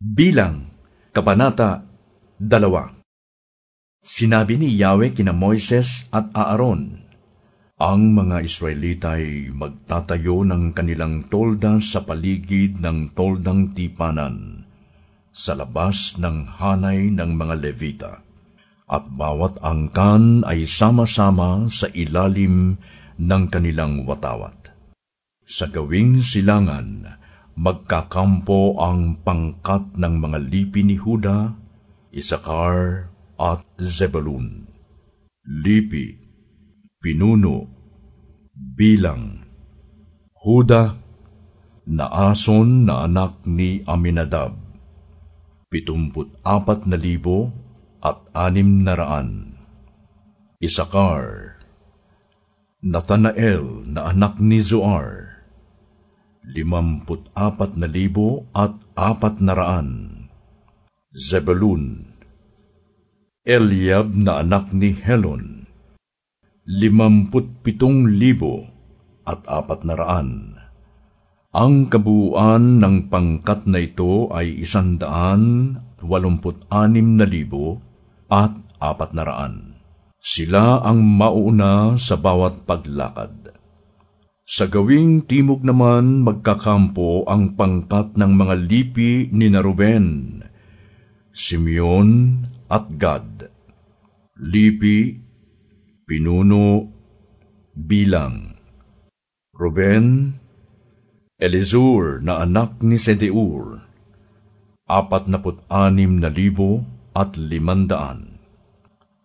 Bilang, Kabanata 2 Sinabi ni Yahweh kina Moises at Aaron, Ang mga Israelita ay magtatayo ng kanilang tolda sa paligid ng toldang tipanan, sa labas ng hanay ng mga Levita. At bawat angkan ay sama-sama sa ilalim ng kanilang watawat. Sa gawing silangan, magkakampo ang pangkat ng mga lipi ni Huda, Isakar at Zebulun. Lipi, pinuno, bilang, Huda, naason na anak ni Aminadab, pitumput apat na libo at anim na raan. Isakar, Nathanael na anak ni Zoar, limamput apat na libo at apat na raan. Zebulun, Eliab na anak ni Helon, limamput pitong libo at apat na raan. Ang kabuuan ng pangkat na ito ay isandaan walumput anim na libo at apat na raan. Sila ang mauna sa bawat paglakad. Sa gawing timog naman magkakampo ang pangkat ng mga lipi ni Naruben, Simeon at Gad. Lipi, pinuno, bilang. Ruben, Elizur na anak ni Sedeur, apat naput anim na libo at limandaan.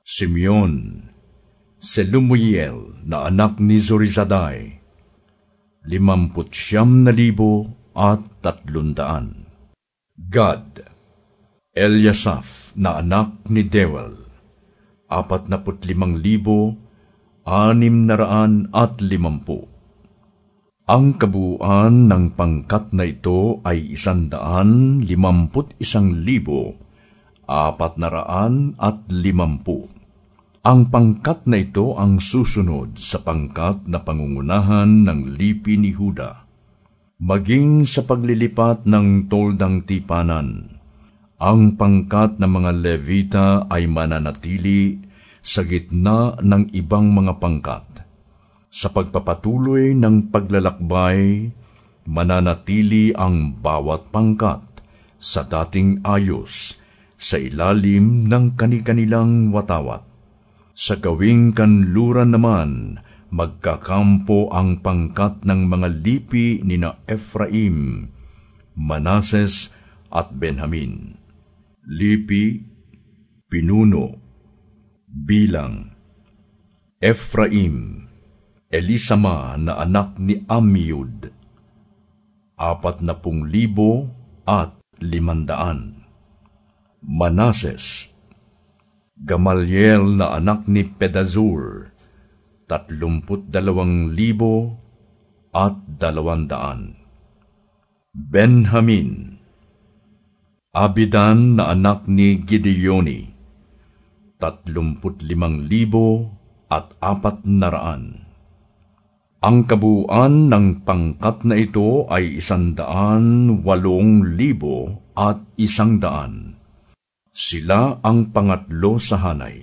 Simeon, Selumuiel na anak ni Zorizadai, limamput siyam na libo at tatlundaan. Gad, Eliasaph na anak ni Dewel, apat na limang libo, anim na raan at limampu. Ang kabuuan ng pangkat na ito ay isandaan limamput isang libo, apat na raan at limampu. Ang pangkat na ito ang susunod sa pangkat na pangungunahan ng lipi ni Huda. Maging sa paglilipat ng toldang tipanan, ang pangkat ng mga Levita ay mananatili sa gitna ng ibang mga pangkat. Sa pagpapatuloy ng paglalakbay, mananatili ang bawat pangkat sa dating ayos sa ilalim ng kanilang watawat sa gawing kanluran naman, magkakampo ang pangkat ng mga lipi ni na Ephraim, Manases at Benjamin. Lipi, pinuno, bilang, Ephraim, Elisama na anak ni Amiud, apat na pung libo at limandaan. Manases, Gamaliel na anak ni Pedazur, tatlumput dalawang libo at dalawandaan. Benjamin, Abidan na anak ni Gideoni, tatlumput limang libo at apat na raan. Ang kabuuan ng pangkat na ito ay isandaan walong libo at isang daan. Sila ang pangatlo sa hanay.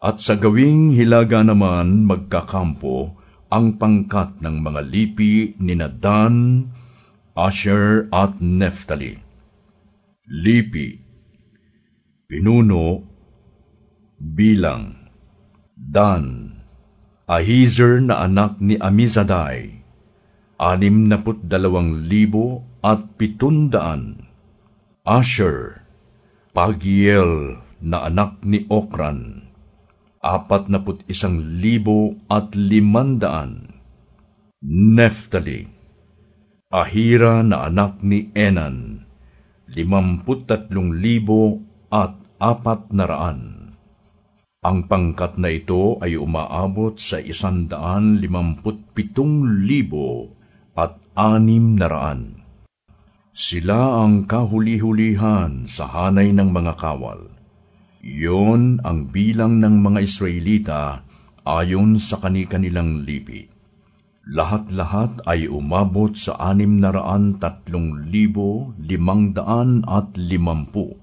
At sa gawing hilaga naman magkakampo ang pangkat ng mga lipi ni Nadan, Asher at Neftali. Lipi, pinuno, bilang, Dan, Ahizer na anak ni Amizadai, anim na put dalawang libo at pitundaan. Asher, Pagiel na anak ni Okran, apat na put isang libo at limandaan. Neftali, Ahira na anak ni Enan, limamput tatlong libo at apat na raan. Ang pangkat na ito ay umaabot sa isandaan limamput pitong libo at anim na raan. Sila ang kahuli-hulihan sa hanay ng mga kawal. Iyon ang bilang ng mga Israelita ayon sa kani-kanilang lipi. Lahat-lahat ay umabot sa anim na raan tatlong libo limang at limampu.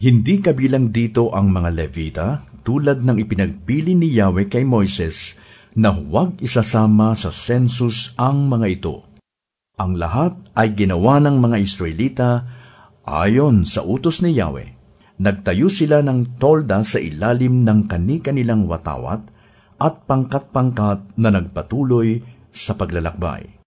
Hindi kabilang dito ang mga Levita tulad ng ipinagpili ni Yahweh kay Moises na huwag isasama sa census ang mga ito. Ang lahat ay ginawa ng mga Israelita ayon sa utos ni Yahweh. Nagtayo sila ng tolda sa ilalim ng kani-kanilang watawat at pangkat-pangkat na nagpatuloy sa paglalakbay.